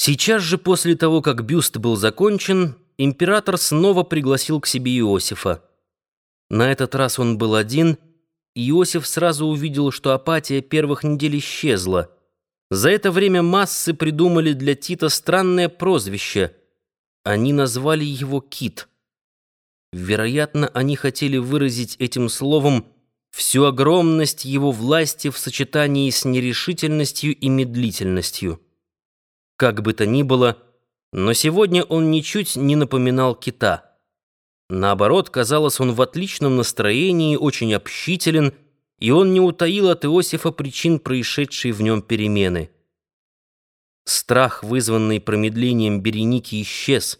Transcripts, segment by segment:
Сейчас же, после того, как бюст был закончен, император снова пригласил к себе Иосифа. На этот раз он был один, и Иосиф сразу увидел, что апатия первых недель исчезла. За это время массы придумали для Тита странное прозвище. Они назвали его «Кит». Вероятно, они хотели выразить этим словом всю огромность его власти в сочетании с нерешительностью и медлительностью. Как бы то ни было, но сегодня он ничуть не напоминал кита. Наоборот, казалось, он в отличном настроении, очень общителен, и он не утаил от Иосифа причин происшедшей в нем перемены. Страх, вызванный промедлением Береники, исчез.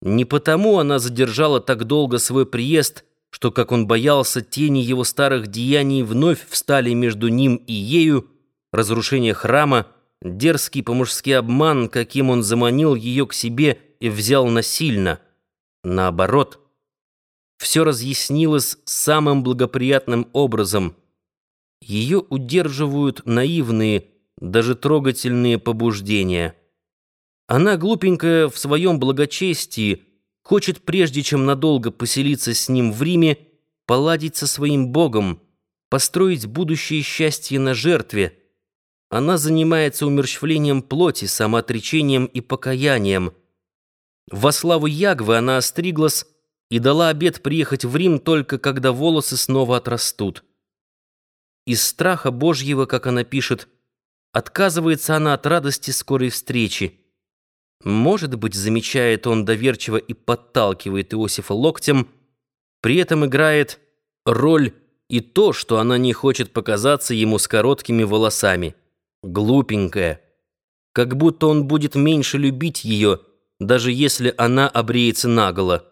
Не потому она задержала так долго свой приезд, что, как он боялся, тени его старых деяний вновь встали между ним и ею, разрушение храма — дерзкий по-мужски обман, каким он заманил ее к себе и взял насильно. Наоборот, все разъяснилось самым благоприятным образом. Ее удерживают наивные, даже трогательные побуждения. Она, глупенькая в своем благочестии, хочет, прежде чем надолго поселиться с ним в Риме, поладить со своим Богом, построить будущее счастье на жертве — она занимается умерщвлением плоти, самоотречением и покаянием. Во славу Ягвы она остриглась и дала обет приехать в Рим только когда волосы снова отрастут. Из страха Божьего, как она пишет, отказывается она от радости скорой встречи. Может быть, замечает он доверчиво и подталкивает Иосифа локтем, при этом играет роль и то, что она не хочет показаться ему с короткими волосами глупенькая, как будто он будет меньше любить ее, даже если она обреется наголо.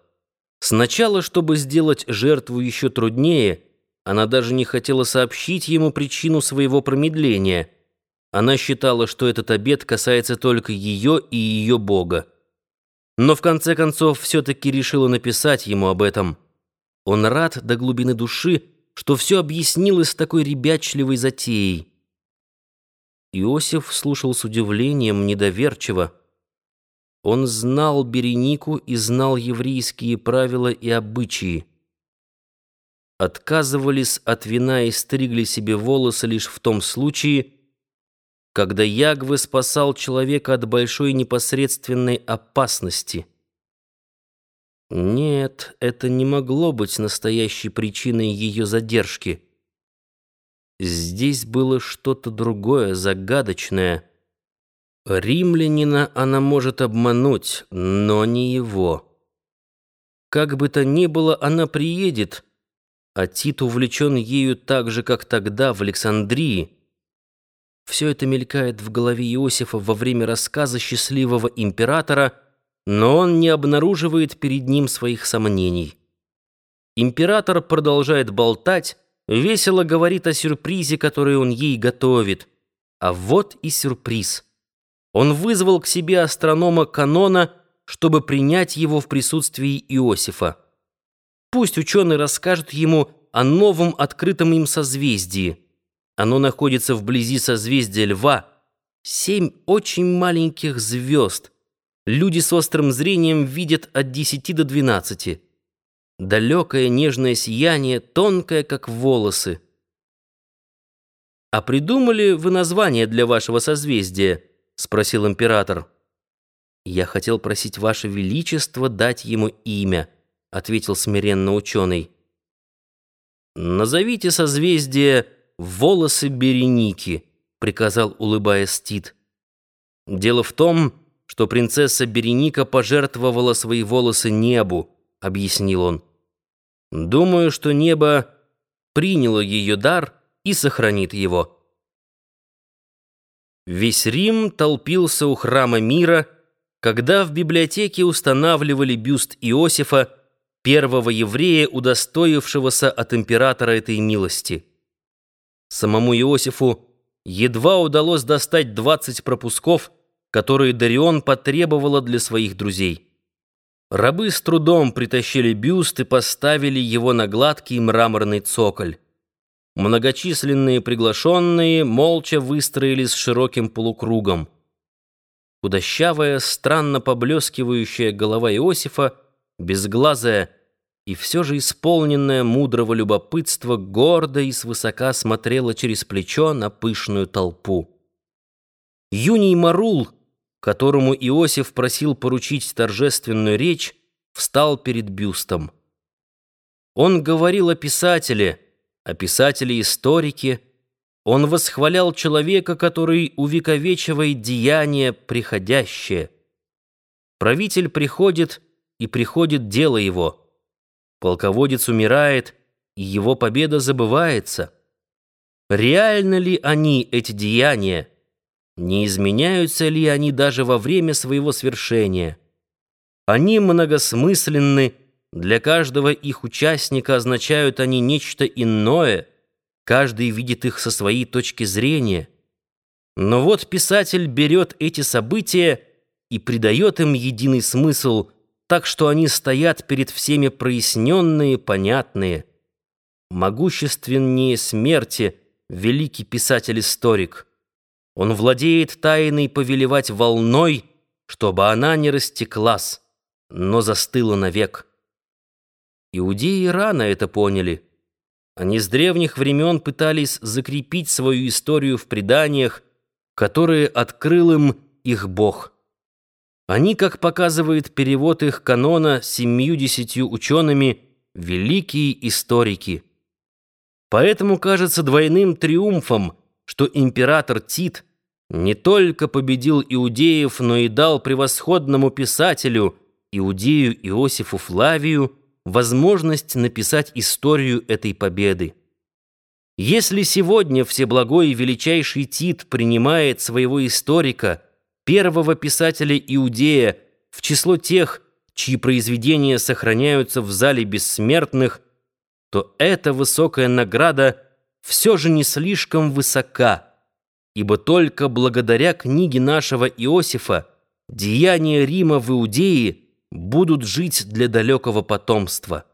Сначала, чтобы сделать жертву еще труднее, она даже не хотела сообщить ему причину своего промедления. Она считала, что этот обет касается только ее и ее Бога. Но в конце концов все-таки решила написать ему об этом. Он рад до глубины души, что все объяснилось такой ребячливой затеей. Иосиф слушал с удивлением, недоверчиво. Он знал Беренику и знал еврейские правила и обычаи. Отказывались от вина и стригли себе волосы лишь в том случае, когда Ягвы спасал человека от большой непосредственной опасности. Нет, это не могло быть настоящей причиной ее задержки. Здесь было что-то другое, загадочное. Римлянина она может обмануть, но не его. Как бы то ни было, она приедет, а Тит увлечен ею так же, как тогда в Александрии. Все это мелькает в голове Иосифа во время рассказа счастливого императора, но он не обнаруживает перед ним своих сомнений. Император продолжает болтать, весело говорит о сюрпризе, который он ей готовит. А вот и сюрприз. Он вызвал к себе астронома Канона, чтобы принять его в присутствии Иосифа. Пусть ученый расскажет ему о новом открытом им созвездии. Оно находится вблизи созвездия Льва. Семь очень маленьких звезд. Люди с острым зрением видят от десяти до двенадцати далекое нежное сияние, тонкое, как волосы. «А придумали вы название для вашего созвездия?» — спросил император. «Я хотел просить ваше величество дать ему имя», — ответил смиренно ученый. «Назовите созвездие «Волосы Береники», — приказал, улыбаясь Тит. «Дело в том, что принцесса Береника пожертвовала свои волосы небу, объяснил он. Думаю, что небо приняло ее дар и сохранит его. Весь Рим толпился у храма мира, когда в библиотеке устанавливали бюст Иосифа, первого еврея, удостоившегося от императора этой милости. Самому Иосифу едва удалось достать 20 пропусков, которые Дарион потребовала для своих друзей. Рабы с трудом притащили бюст и поставили его на гладкий мраморный цоколь. Многочисленные приглашенные молча выстроились широким полукругом. худощавая, странно поблескивающая голова Иосифа, безглазая и все же исполненная мудрого любопытства, гордо и свысока смотрела через плечо на пышную толпу. Юний Марул, которому Иосиф просил поручить торжественную речь, встал перед бюстом. Он говорил о писателе, о писателе-историке, он восхвалял человека, который увековечивает деяние приходящее. Правитель приходит, и приходит дело его. Полководец умирает, и его победа забывается. Реально ли они, эти деяния? Не изменяются ли они даже во время своего свершения? Они многосмысленны, для каждого их участника означают они нечто иное — Каждый видит их со своей точки зрения. Но вот писатель берет эти события и придает им единый смысл, так что они стоят перед всеми проясненные, понятные. Могущественнее смерти великий писатель-историк. Он владеет тайной повелевать волной, чтобы она не растеклась, но застыла навек. Иудеи рано это поняли. Они с древних времен пытались закрепить свою историю в преданиях, которые открыл им их Бог. Они, как показывает перевод их канона семью-десятью учеными, великие историки. Поэтому кажется двойным триумфом, что император Тит не только победил иудеев, но и дал превосходному писателю, иудею Иосифу Флавию, возможность написать историю этой победы. Если сегодня Всеблагой и Величайший Тит принимает своего историка, первого писателя Иудея, в число тех, чьи произведения сохраняются в зале бессмертных, то эта высокая награда все же не слишком высока, ибо только благодаря книге нашего Иосифа деяния Рима в Иудее – будут жить для далекого потомства.